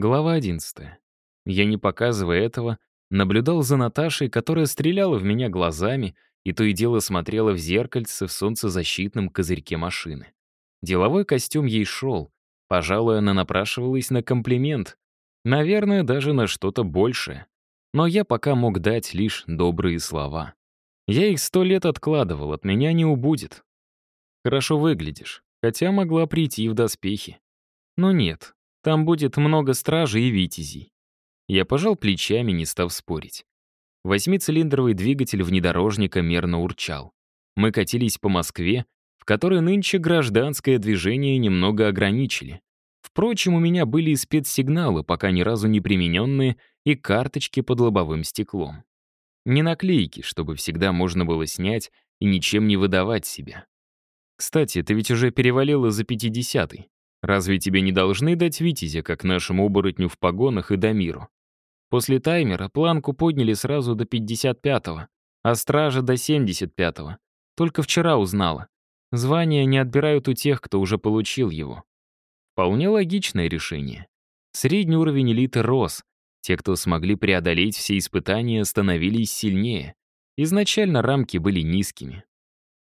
Глава 11. Я, не показывая этого, наблюдал за Наташей, которая стреляла в меня глазами и то и дело смотрела в зеркальце в солнцезащитном козырьке машины. Деловой костюм ей шел. Пожалуй, она напрашивалась на комплимент. Наверное, даже на что-то большее. Но я пока мог дать лишь добрые слова. Я их сто лет откладывал, от меня не убудет. Хорошо выглядишь, хотя могла прийти в доспехи. Но нет, там будет много стражей и витязей. Я пожал плечами, не став спорить. Восьмицилиндровый двигатель внедорожника мерно урчал. Мы катились по Москве, в которой нынче гражданское движение немного ограничили. Впрочем, у меня были и спецсигналы, пока ни разу не примененные, и карточки под лобовым стеклом. Не наклейки, чтобы всегда можно было снять и ничем не выдавать себя. Кстати, ты ведь уже перевалила за пятидесятый. Разве тебе не должны дать витязя, как нашему оборотню в погонах и Дамиру? После таймера планку подняли сразу до 55-го, а стража до 75-го. Только вчера узнала. Звания не отбирают у тех, кто уже получил его. Вполне логичное решение. Средний уровень элиты рос. Те, кто смогли преодолеть все испытания, становились сильнее. Изначально рамки были низкими.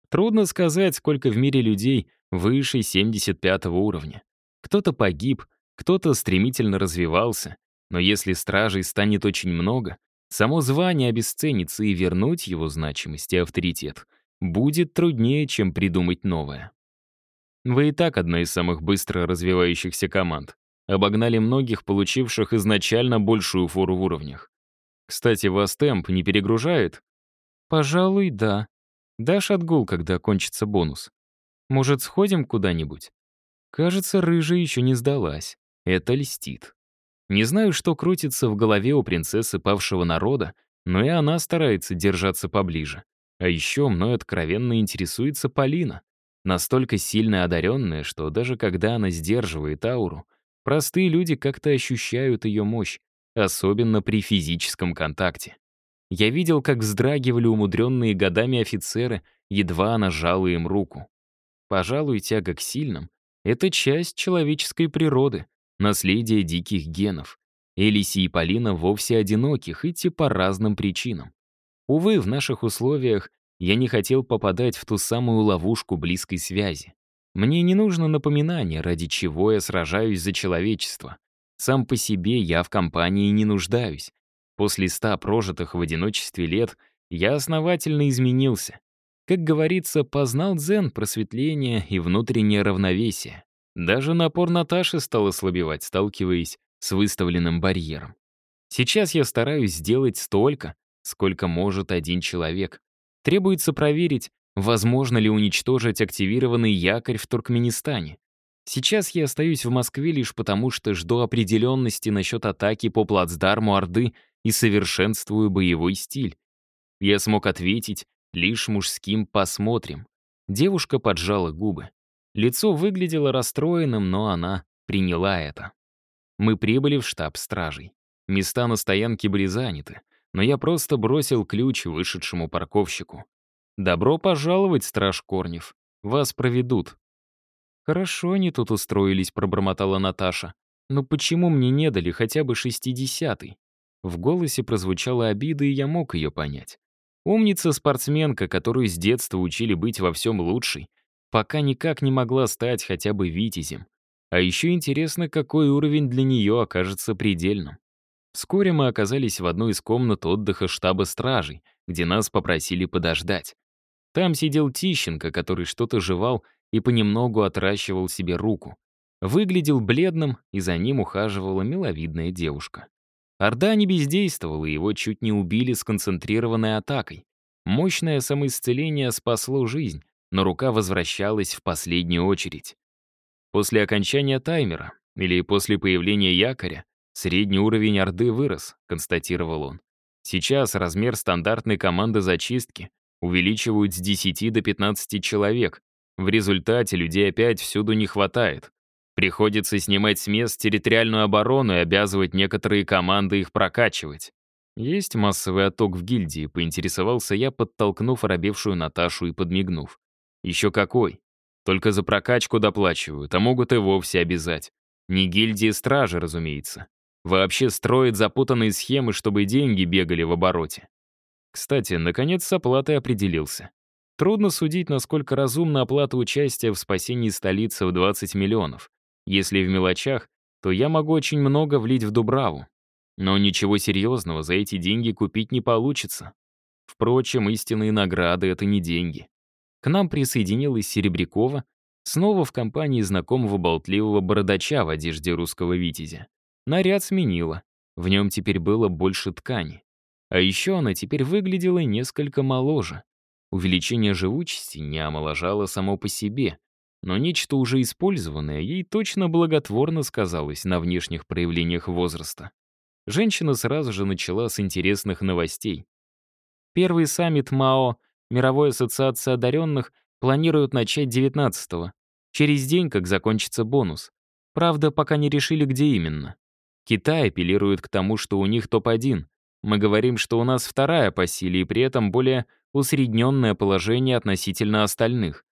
Трудно сказать, сколько в мире людей выше 75 уровня. Кто-то погиб, кто-то стремительно развивался, но если стражей станет очень много, само звание обесценится и вернуть его значимость и авторитет будет труднее, чем придумать новое. Вы и так одна из самых быстро развивающихся команд. Обогнали многих, получивших изначально большую фору в уровнях. Кстати, вас темп не перегружает? Пожалуй, да. Дашь отгул, когда кончится бонус. Может, сходим куда-нибудь? Кажется, рыжая еще не сдалась. Это льстит. Не знаю, что крутится в голове у принцессы павшего народа, но и она старается держаться поближе. А еще мной откровенно интересуется Полина. Настолько сильно одаренная, что даже когда она сдерживает ауру, простые люди как-то ощущают ее мощь, особенно при физическом контакте. Я видел, как вздрагивали умудренные годами офицеры, едва она жала им руку. Пожалуй, тяга к сильным — это часть человеческой природы, наследие диких генов. Элиси и Полина вовсе одиноки, хоть и по разным причинам. Увы, в наших условиях я не хотел попадать в ту самую ловушку близкой связи. Мне не нужно напоминание, ради чего я сражаюсь за человечество. Сам по себе я в компании не нуждаюсь. После ста прожитых в одиночестве лет я основательно изменился. Как говорится, познал дзен, просветление и внутреннее равновесие. Даже напор Наташи стал ослабевать, сталкиваясь с выставленным барьером. Сейчас я стараюсь сделать столько, сколько может один человек. Требуется проверить, возможно ли уничтожить активированный якорь в Туркменистане. Сейчас я остаюсь в Москве лишь потому, что жду определенности насчет атаки по плацдарму Орды и совершенствую боевой стиль. Я смог ответить лишь мужским «посмотрим». Девушка поджала губы. Лицо выглядело расстроенным, но она приняла это. Мы прибыли в штаб стражей. Места на стоянке были заняты, но я просто бросил ключ вышедшему парковщику. «Добро пожаловать, страж Корнев. Вас проведут». «Хорошо они тут устроились», — пробормотала Наташа. «Но почему мне не дали хотя бы шестидесятый?» В голосе прозвучала обида, и я мог ее понять. Умница-спортсменка, которую с детства учили быть во всем лучшей, пока никак не могла стать хотя бы витязем. А еще интересно, какой уровень для нее окажется предельным. Вскоре мы оказались в одной из комнат отдыха штаба стражей, где нас попросили подождать. Там сидел Тищенко, который что-то жевал и понемногу отращивал себе руку. Выглядел бледным, и за ним ухаживала миловидная девушка. Орда не бездействовала, его чуть не убили сконцентрированной атакой. Мощное самоисцеление спасло жизнь, но рука возвращалась в последнюю очередь. После окончания таймера или после появления якоря средний уровень Орды вырос, констатировал он. Сейчас размер стандартной команды зачистки увеличивают с 10 до 15 человек. В результате людей опять всюду не хватает. Приходится снимать с мест территориальную оборону и обязывать некоторые команды их прокачивать. Есть массовый отток в гильдии, поинтересовался я, подтолкнув оробевшую Наташу и подмигнув. Еще какой. Только за прокачку доплачивают, а могут и вовсе обязать. Не гильдии стражи, разумеется. Вообще строит запутанные схемы, чтобы деньги бегали в обороте. Кстати, наконец с оплатой определился. Трудно судить, насколько разумна оплата участия в спасении столицы в 20 миллионов. Если в мелочах, то я могу очень много влить в Дубраву. Но ничего серьезного за эти деньги купить не получится. Впрочем, истинные награды — это не деньги. К нам присоединилась Серебрякова, снова в компании знакомого болтливого бородача в одежде русского витязя. Наряд сменила, в нем теперь было больше ткани. А еще она теперь выглядела несколько моложе. Увеличение живучести не омоложало само по себе, но нечто уже использованное ей точно благотворно сказалось на внешних проявлениях возраста. Женщина сразу же начала с интересных новостей. Первый саммит МАО, Мировой ассоциации одаренных, планируют начать 19-го, через день, как закончится бонус. Правда, пока не решили, где именно. Китай апеллирует к тому, что у них топ-1. Мы говорим, что у нас вторая по силе и при этом более усредненное положение относительно остальных.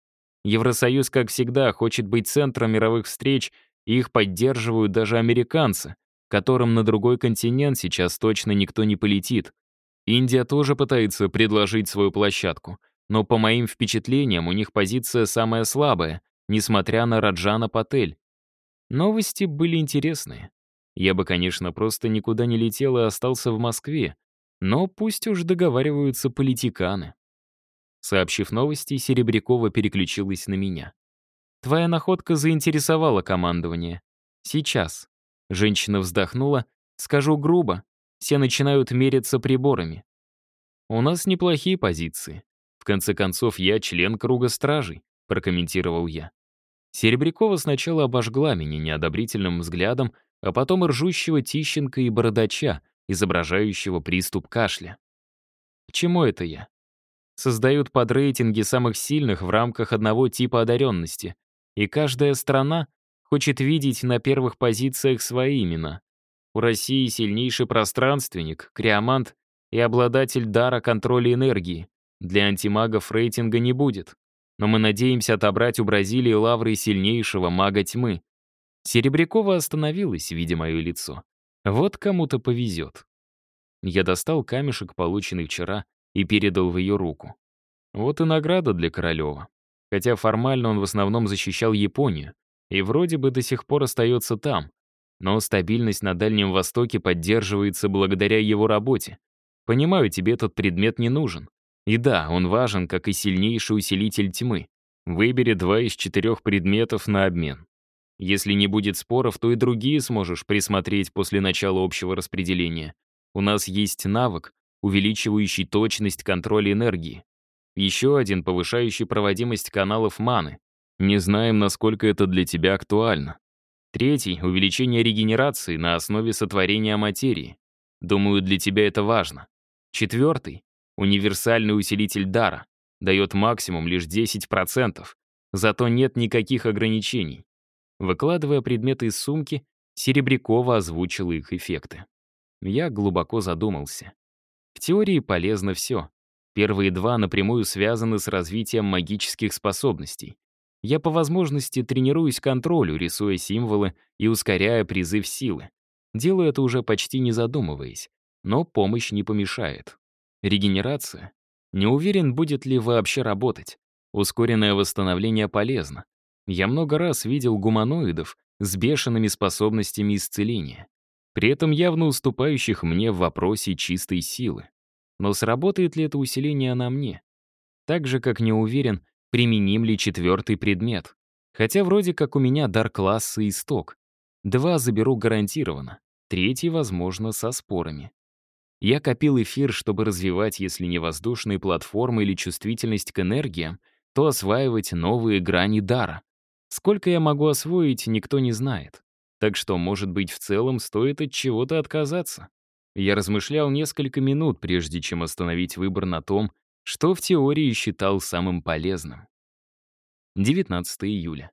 Евросоюз, как всегда, хочет быть центром мировых встреч, и их поддерживают даже американцы, которым на другой континент сейчас точно никто не полетит. Индия тоже пытается предложить свою площадку, но по моим впечатлениям у них позиция самая слабая, несмотря на Раджана Патель. Новости были интересные. Я бы, конечно, просто никуда не летел и остался в Москве, но пусть уж договариваются политиканы. Сообщив новости, Серебрякова переключилась на меня. «Твоя находка заинтересовала командование. Сейчас». Женщина вздохнула. «Скажу грубо, все начинают мериться приборами. У нас неплохие позиции. В конце концов, я член круга стражей», — прокомментировал я. Серебрякова сначала обожгла меня неодобрительным взглядом, а потом ржущего Тищенко и Бородача, изображающего приступ кашля. К чему это я? Создают подрейтинги самых сильных в рамках одного типа одаренности, и каждая страна хочет видеть на первых позициях свои имена. У России сильнейший пространственник, криомант и обладатель дара контроля энергии. Для антимагов рейтинга не будет. Но мы надеемся отобрать у Бразилии лавры сильнейшего мага тьмы. Серебрякова остановилась, видя мое лицо. Вот кому-то повезет. Я достал камешек, полученный вчера, и передал в ее руку. Вот и награда для Королева. Хотя формально он в основном защищал Японию, и вроде бы до сих пор остается там. Но стабильность на Дальнем Востоке поддерживается благодаря его работе. Понимаю, тебе этот предмет не нужен. И да, он важен, как и сильнейший усилитель тьмы. Выбери два из четырех предметов на обмен. Если не будет споров, то и другие сможешь присмотреть после начала общего распределения. У нас есть навык, увеличивающий точность контроля энергии. Еще один, повышающий проводимость каналов маны. Не знаем, насколько это для тебя актуально. Третий — увеличение регенерации на основе сотворения материи. Думаю, для тебя это важно. Четвертый — универсальный усилитель дара. Дает максимум лишь 10%. Зато нет никаких ограничений. Выкладывая предметы из сумки, Серебрякова озвучила их эффекты. Я глубоко задумался. В теории полезно все. Первые два напрямую связаны с развитием магических способностей. Я по возможности тренируюсь контролю, рисуя символы и ускоряя призыв силы. Делаю это уже почти не задумываясь, но помощь не помешает. Регенерация. Не уверен, будет ли вообще работать. Ускоренное восстановление полезно. Я много раз видел гуманоидов с бешеными способностями исцеления, при этом явно уступающих мне в вопросе чистой силы. Но сработает ли это усиление на мне? Так же, как не уверен, применим ли четвертый предмет. Хотя вроде как у меня дар класса исток. Два заберу гарантированно, третий, возможно, со спорами. Я копил эфир, чтобы развивать, если не воздушные платформы или чувствительность к энергиям, то осваивать новые грани дара. Сколько я могу освоить, никто не знает. Так что, может быть, в целом стоит от чего-то отказаться. Я размышлял несколько минут, прежде чем остановить выбор на том, что в теории считал самым полезным. 19 июля.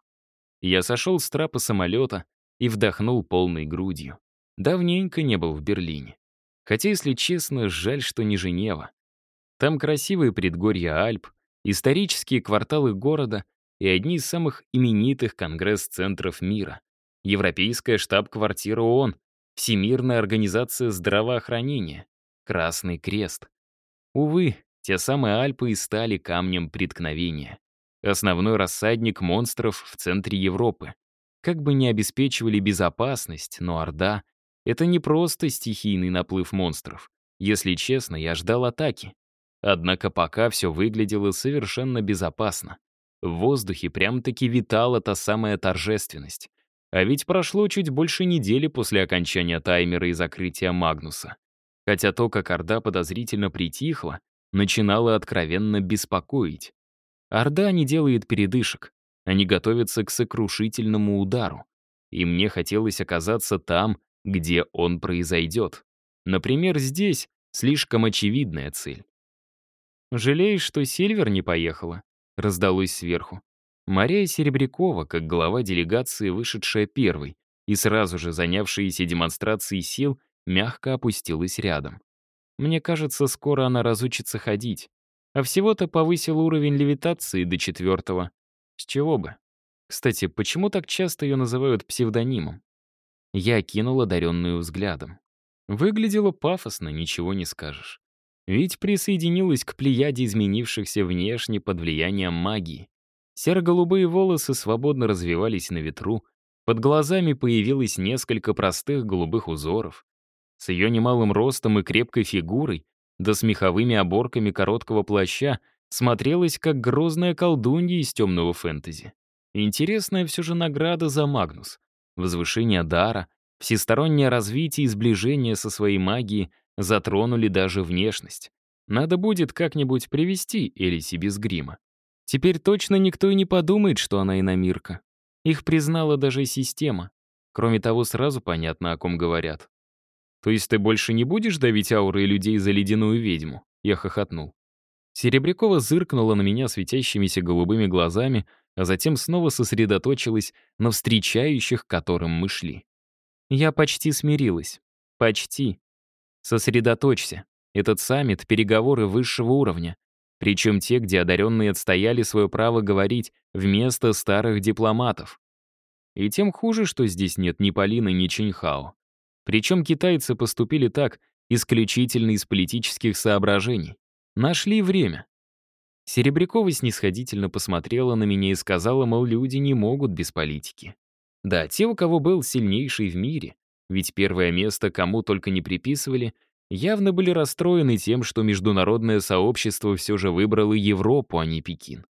Я сошел с трапа самолета и вдохнул полной грудью. Давненько не был в Берлине. Хотя, если честно, жаль, что не Женева. Там красивые предгорья Альп, исторические кварталы города и одни из самых именитых конгресс-центров мира. Европейская штаб-квартира ООН. Всемирная организация здравоохранения, Красный Крест. Увы, те самые Альпы и стали камнем преткновения. Основной рассадник монстров в центре Европы. Как бы ни обеспечивали безопасность, но Орда — это не просто стихийный наплыв монстров. Если честно, я ждал атаки. Однако пока все выглядело совершенно безопасно. В воздухе прям-таки витала та самая торжественность. А ведь прошло чуть больше недели после окончания таймера и закрытия Магнуса. Хотя то, как Орда подозрительно притихла, начинало откровенно беспокоить. Орда не делает передышек. Они готовятся к сокрушительному удару. И мне хотелось оказаться там, где он произойдет. Например, здесь слишком очевидная цель. «Жалеешь, что Сильвер не поехала?» — раздалось сверху. Мария Серебрякова, как глава делегации, вышедшая первой и сразу же занявшаяся демонстрацией сил, мягко опустилась рядом. Мне кажется, скоро она разучится ходить. А всего-то повысил уровень левитации до четвертого. С чего бы? Кстати, почему так часто ее называют псевдонимом? Я кинул одаренную взглядом. Выглядело пафосно, ничего не скажешь. Ведь присоединилась к плеяде изменившихся внешне под влиянием магии. Серо-голубые волосы свободно развивались на ветру, под глазами появилось несколько простых голубых узоров. С ее немалым ростом и крепкой фигурой, да с меховыми оборками короткого плаща, смотрелась как грозная колдунья из темного фэнтези. Интересная все же награда за Магнус. Возвышение дара, всестороннее развитие и сближение со своей магией затронули даже внешность. Надо будет как-нибудь привести Элиси без грима. Теперь точно никто и не подумает, что она иномирка. Их признала даже система. Кроме того, сразу понятно, о ком говорят. «То есть ты больше не будешь давить ауры людей за ледяную ведьму?» Я хохотнул. Серебрякова зыркнула на меня светящимися голубыми глазами, а затем снова сосредоточилась на встречающих, к которым мы шли. Я почти смирилась. Почти. Сосредоточься. Этот саммит — переговоры высшего уровня. Причем те, где одаренные отстояли свое право говорить вместо старых дипломатов. И тем хуже, что здесь нет ни Полины, ни Чинхао. Причем китайцы поступили так исключительно из политических соображений. Нашли время. Серебрякова снисходительно посмотрела на меня и сказала, мол, люди не могут без политики. Да, те, у кого был сильнейший в мире, ведь первое место кому только не приписывали, явно были расстроены тем, что международное сообщество все же выбрало Европу, а не Пекин.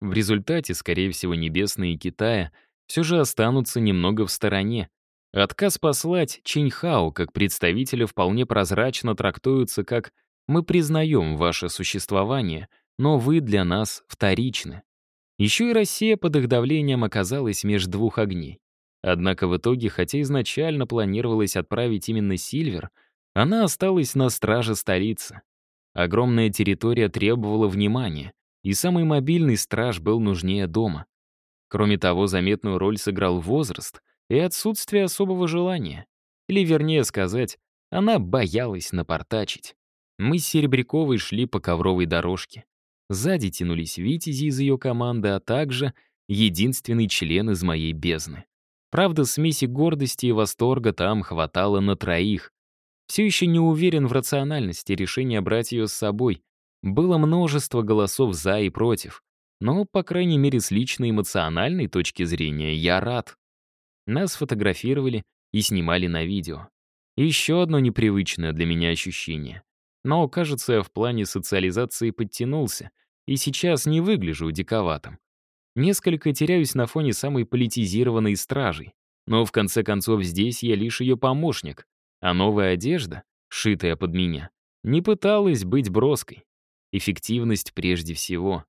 В результате, скорее всего, Небесные Китая все же останутся немного в стороне. Отказ послать Чиньхао как представителя вполне прозрачно трактуется как «мы признаем ваше существование, но вы для нас вторичны». Еще и Россия под их давлением оказалась между двух огней. Однако в итоге, хотя изначально планировалось отправить именно Сильвер, она осталась на страже столицы. Огромная территория требовала внимания, и самый мобильный страж был нужнее дома. Кроме того, заметную роль сыграл возраст и отсутствие особого желания. Или, вернее сказать, она боялась напортачить. Мы с Серебряковой шли по ковровой дорожке. Сзади тянулись витязи из ее команды, а также единственный член из моей бездны. Правда, смеси гордости и восторга там хватало на троих. Все еще не уверен в рациональности решения брать ее с собой. Было множество голосов «за» и «против». Но, по крайней мере, с личной эмоциональной точки зрения, я рад. Нас фотографировали и снимали на видео. Еще одно непривычное для меня ощущение. Но, кажется, я в плане социализации подтянулся, и сейчас не выгляжу диковатым. Несколько теряюсь на фоне самой политизированной стражей. Но в конце концов здесь я лишь ее помощник, а новая одежда, шитая под меня, не пыталась быть броской. Эффективность прежде всего.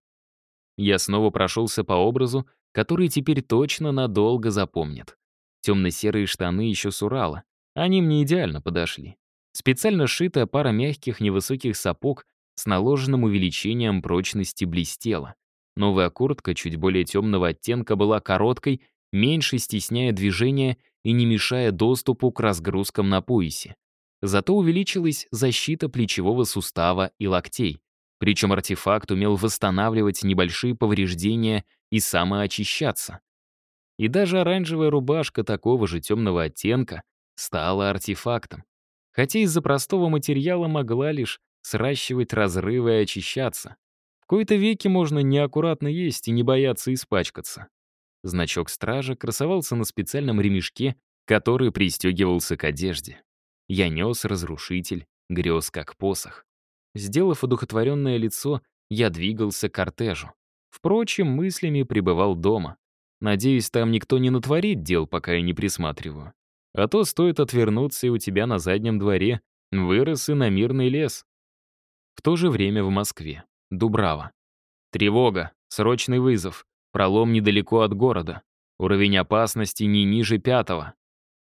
Я снова прошелся по образу, который теперь точно надолго запомнят. Темно-серые штаны еще с Урала. Они мне идеально подошли. Специально сшитая пара мягких невысоких сапог с наложенным увеличением прочности блестела. Новая куртка чуть более темного оттенка была короткой, меньше стесняя движения и не мешая доступу к разгрузкам на поясе. Зато увеличилась защита плечевого сустава и локтей. Причем артефакт умел восстанавливать небольшие повреждения и самоочищаться. И даже оранжевая рубашка такого же темного оттенка стала артефактом. Хотя из-за простого материала могла лишь сращивать разрывы и очищаться. В кои-то веки можно неаккуратно есть и не бояться испачкаться. Значок стража красовался на специальном ремешке, который пристегивался к одежде. Я нес разрушитель, грез как посох. Сделав одухотворенное лицо, я двигался к кортежу. Впрочем, мыслями пребывал дома. Надеюсь, там никто не натворит дел, пока я не присматриваю. А то стоит отвернуться, и у тебя на заднем дворе вырос и на мирный лес. В то же время в Москве. Дубрава. Тревога. Срочный вызов. Пролом недалеко от города. Уровень опасности не ниже пятого.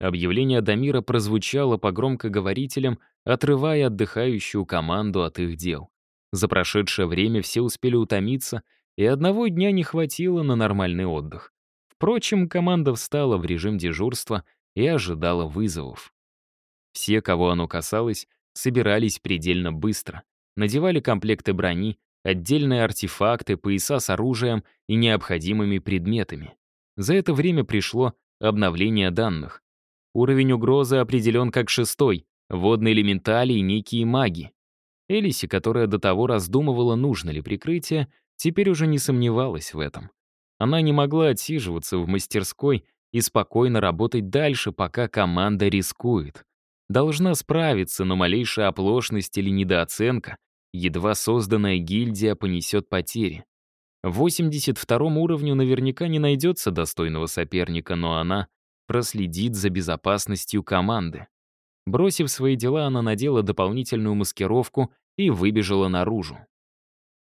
Объявление Дамира прозвучало по громкоговорителям, отрывая отдыхающую команду от их дел. За прошедшее время все успели утомиться, и одного дня не хватило на нормальный отдых. Впрочем, команда встала в режим дежурства и ожидала вызовов. Все, кого оно касалось, собирались предельно быстро, надевали комплекты брони, отдельные артефакты, пояса с оружием и необходимыми предметами. За это время пришло обновление данных. Уровень угрозы определен как шестой, водные элементали и некие маги. Элиси, которая до того раздумывала, нужно ли прикрытие, теперь уже не сомневалась в этом. Она не могла отсиживаться в мастерской и спокойно работать дальше, пока команда рискует. Должна справиться, но малейшая оплошность или недооценка едва созданная гильдия понесет потери. В 82 уровню наверняка не найдется достойного соперника, но она проследит за безопасностью команды. Бросив свои дела, она надела дополнительную маскировку и выбежала наружу.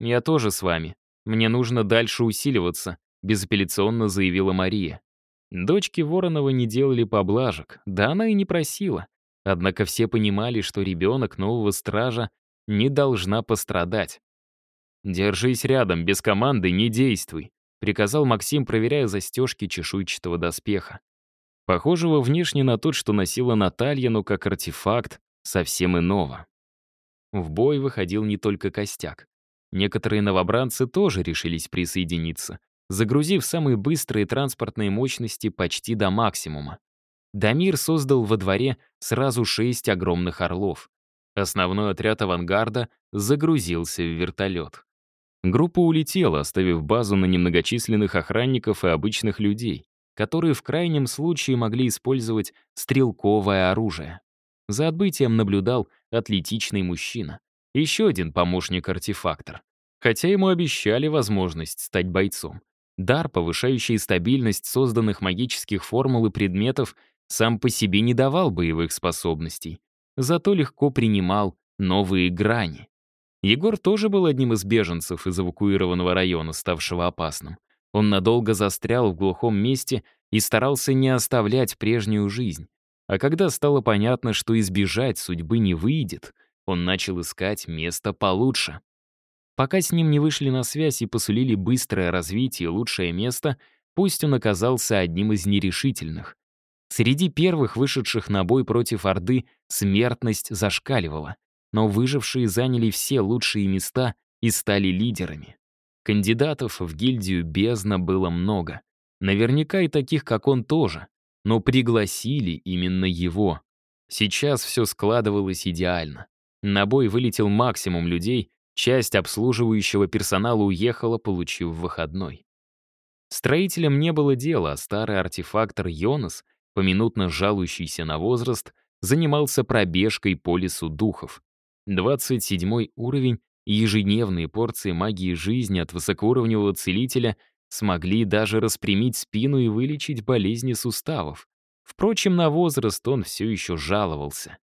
«Я тоже с вами. Мне нужно дальше усиливаться», — безапелляционно заявила Мария. Дочки Воронова не делали поблажек, да она и не просила. Однако все понимали, что ребенок нового стража не должна пострадать. «Держись рядом, без команды не действуй», — приказал Максим, проверяя застежки чешуйчатого доспеха. Похожего внешне на тот, что носила Наталья, но как артефакт совсем иного. В бой выходил не только костяк. Некоторые новобранцы тоже решились присоединиться, загрузив самые быстрые транспортные мощности почти до максимума. Дамир создал во дворе сразу шесть огромных орлов. Основной отряд авангарда загрузился в вертолет. Группа улетела, оставив базу на немногочисленных охранников и обычных людей, которые в крайнем случае могли использовать стрелковое оружие. За отбытием наблюдал атлетичный мужчина. Еще один помощник-артефактор. Хотя ему обещали возможность стать бойцом. Дар, повышающий стабильность созданных магических формул и предметов, сам по себе не давал боевых способностей зато легко принимал новые грани. Егор тоже был одним из беженцев из эвакуированного района, ставшего опасным. Он надолго застрял в глухом месте и старался не оставлять прежнюю жизнь. А когда стало понятно, что избежать судьбы не выйдет, он начал искать место получше. Пока с ним не вышли на связь и посулили быстрое развитие и лучшее место, пусть он оказался одним из нерешительных. Среди первых вышедших на бой против Орды смертность зашкаливала, но выжившие заняли все лучшие места и стали лидерами. Кандидатов в гильдию бездна было много. Наверняка и таких, как он, тоже. Но пригласили именно его. Сейчас все складывалось идеально. На бой вылетел максимум людей, часть обслуживающего персонала уехала, получив выходной. Строителям не было дела, а старый артефактор Йонас — поминутно жалующийся на возраст, занимался пробежкой по лесу духов. 27 уровень и ежедневные порции магии жизни от высокоуровневого целителя смогли даже распрямить спину и вылечить болезни суставов. Впрочем, на возраст он все еще жаловался.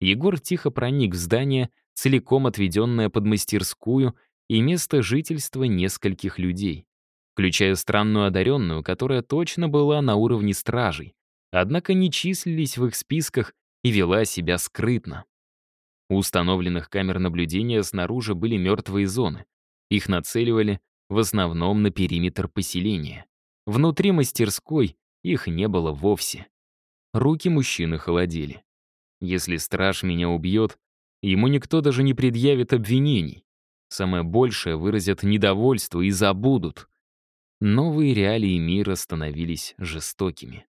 Егор тихо проник в здание, целиком отведенное под мастерскую и место жительства нескольких людей, включая странную одаренную, которая точно была на уровне стражей однако не числились в их списках и вела себя скрытно. У установленных камер наблюдения снаружи были мертвые зоны. Их нацеливали в основном на периметр поселения. Внутри мастерской их не было вовсе. Руки мужчины холодели. Если страж меня убьет, ему никто даже не предъявит обвинений. Самое большее выразят недовольство и забудут. Новые реалии мира становились жестокими.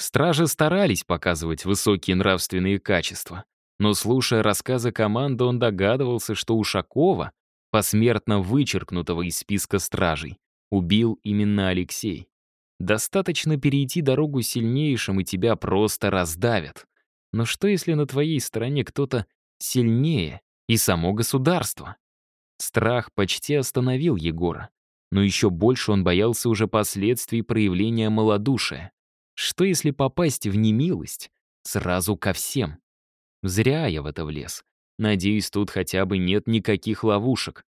Стражи старались показывать высокие нравственные качества, но, слушая рассказы команды, он догадывался, что Ушакова, посмертно вычеркнутого из списка стражей, убил именно Алексей. Достаточно перейти дорогу сильнейшим, и тебя просто раздавят. Но что, если на твоей стороне кто-то сильнее и само государство? Страх почти остановил Егора, но еще больше он боялся уже последствий проявления малодушия. Что, если попасть в немилость сразу ко всем? Зря я в это влез. Надеюсь, тут хотя бы нет никаких ловушек.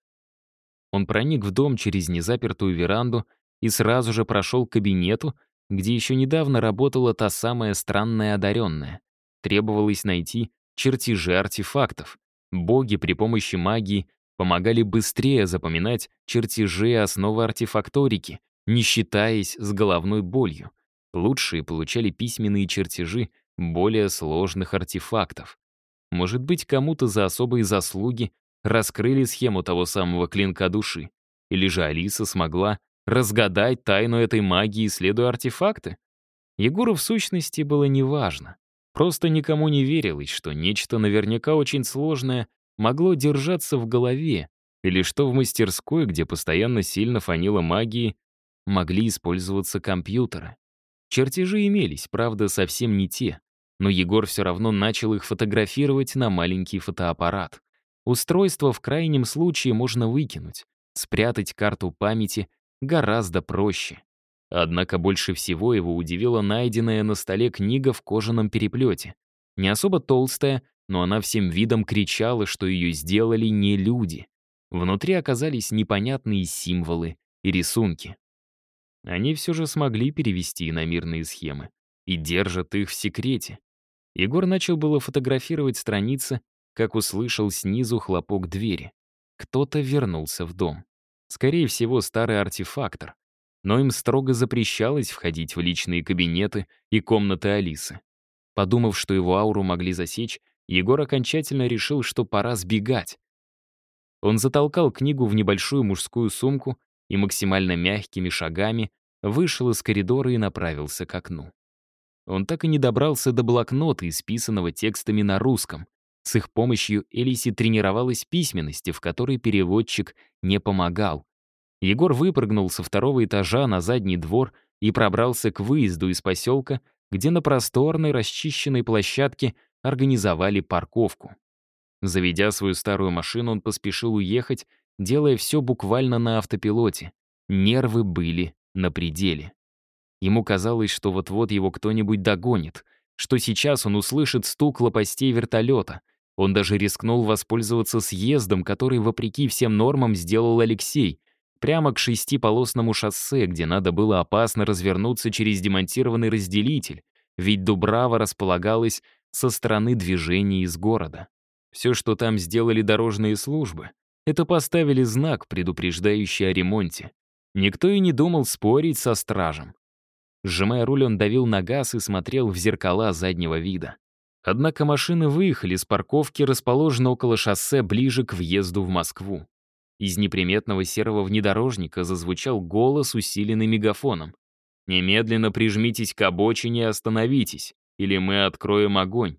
Он проник в дом через незапертую веранду и сразу же прошел к кабинету, где еще недавно работала та самая странная одаренная. Требовалось найти чертежи артефактов. Боги при помощи магии помогали быстрее запоминать чертежи основы артефакторики, не считаясь с головной болью. Лучшие получали письменные чертежи более сложных артефактов. Может быть, кому-то за особые заслуги раскрыли схему того самого клинка души. Или же Алиса смогла разгадать тайну этой магии, исследуя артефакты? Егору в сущности было неважно. Просто никому не верилось, что нечто наверняка очень сложное могло держаться в голове, или что в мастерской, где постоянно сильно фанило магии, могли использоваться компьютеры. Чертежи имелись, правда, совсем не те, но Егор все равно начал их фотографировать на маленький фотоаппарат. Устройство в крайнем случае можно выкинуть. Спрятать карту памяти гораздо проще. Однако больше всего его удивила найденная на столе книга в кожаном переплете. Не особо толстая, но она всем видом кричала, что ее сделали не люди. Внутри оказались непонятные символы и рисунки. Они все же смогли перевести на мирные схемы и держат их в секрете. Егор начал было фотографировать страницы, как услышал снизу хлопок двери. Кто-то вернулся в дом. Скорее всего, старый артефактор. Но им строго запрещалось входить в личные кабинеты и комнаты Алисы. Подумав, что его ауру могли засечь, Егор окончательно решил, что пора сбегать. Он затолкал книгу в небольшую мужскую сумку и максимально мягкими шагами вышел из коридора и направился к окну. Он так и не добрался до блокнота, исписанного текстами на русском. С их помощью Элиси тренировалась письменности, в которой переводчик не помогал. Егор выпрыгнул со второго этажа на задний двор и пробрался к выезду из поселка, где на просторной расчищенной площадке организовали парковку. Заведя свою старую машину, он поспешил уехать, делая все буквально на автопилоте. Нервы были на пределе. Ему казалось, что вот-вот его кто-нибудь догонит, что сейчас он услышит стук лопастей вертолета. Он даже рискнул воспользоваться съездом, который, вопреки всем нормам, сделал Алексей, прямо к шестиполосному шоссе, где надо было опасно развернуться через демонтированный разделитель, ведь Дубрава располагалась со стороны движения из города. Все, что там сделали дорожные службы, это поставили знак, предупреждающий о ремонте. Никто и не думал спорить со стражем. Сжимая руль, он давил на газ и смотрел в зеркала заднего вида. Однако машины выехали с парковки, расположенной около шоссе ближе к въезду в Москву. Из неприметного серого внедорожника зазвучал голос, усиленный мегафоном. «Немедленно прижмитесь к обочине и остановитесь, или мы откроем огонь».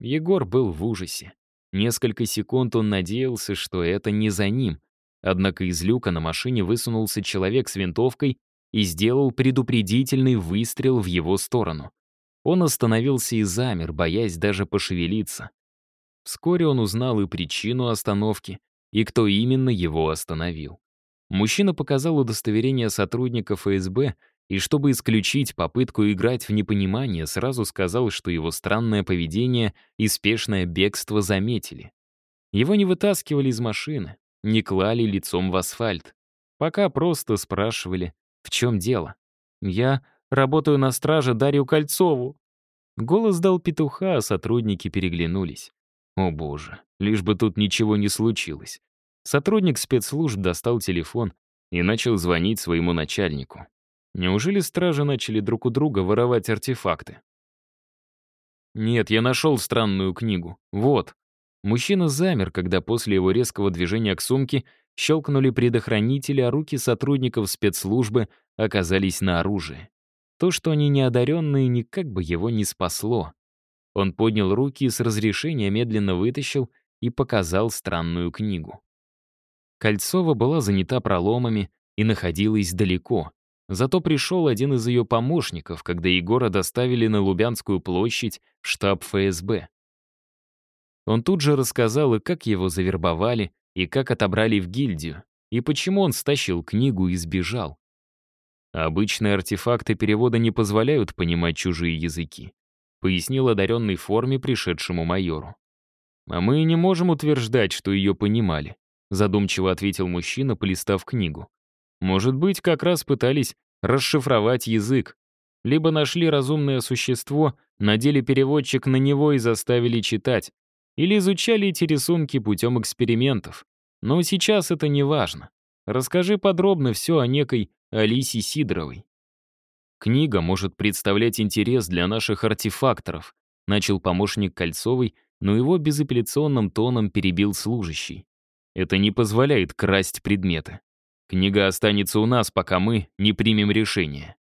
Егор был в ужасе. Несколько секунд он надеялся, что это не за ним. Однако из люка на машине высунулся человек с винтовкой и сделал предупредительный выстрел в его сторону. Он остановился и замер, боясь даже пошевелиться. Вскоре он узнал и причину остановки, и кто именно его остановил. Мужчина показал удостоверение сотрудника ФСБ и, чтобы исключить попытку играть в непонимание, сразу сказал, что его странное поведение и спешное бегство заметили. Его не вытаскивали из машины, не клали лицом в асфальт. Пока просто спрашивали, «В чем дело?» «Я работаю на страже Дарью Кольцову». Голос дал петуха, а сотрудники переглянулись. О боже, лишь бы тут ничего не случилось. Сотрудник спецслужб достал телефон и начал звонить своему начальнику. Неужели стражи начали друг у друга воровать артефакты? Нет, я нашел странную книгу. Вот. Мужчина замер, когда после его резкого движения к сумке Щелкнули предохранители, а руки сотрудников спецслужбы оказались на оружии. То, что они неодаренные, никак бы его не спасло. Он поднял руки и с разрешения медленно вытащил и показал странную книгу. Кольцова была занята проломами и находилась далеко. Зато пришел один из ее помощников, когда Егора доставили на Лубянскую площадь штаб ФСБ. Он тут же рассказал и как его завербовали, и как отобрали в гильдию, и почему он стащил книгу и сбежал. Обычные артефакты перевода не позволяют понимать чужие языки, пояснил одаренный в форме пришедшему майору. А мы не можем утверждать, что ее понимали, задумчиво ответил мужчина, полистав книгу. Может быть, как раз пытались расшифровать язык, либо нашли разумное существо, надели переводчик на него и заставили читать, или изучали эти рисунки путем экспериментов. Но сейчас это не важно. Расскажи подробно все о некой Алисе Сидоровой. Книга может представлять интерес для наших артефакторов, начал помощник Кольцовой, но его безапелляционным тоном перебил служащий. Это не позволяет красть предметы. Книга останется у нас, пока мы не примем решение.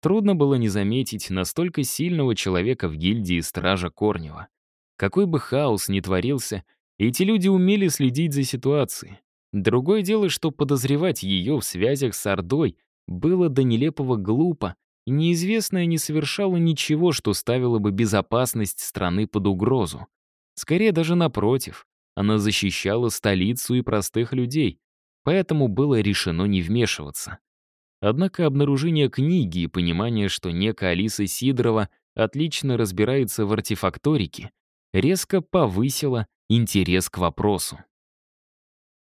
Трудно было не заметить настолько сильного человека в гильдии Стража Корнева. Какой бы хаос ни творился, эти люди умели следить за ситуацией. Другое дело, что подозревать ее в связях с Ордой было до нелепого глупо, и неизвестная не совершала ничего, что ставило бы безопасность страны под угрозу. Скорее даже напротив, она защищала столицу и простых людей, поэтому было решено не вмешиваться. Однако обнаружение книги и понимание, что некая Алиса Сидорова отлично разбирается в артефакторике, резко повысило интерес к вопросу.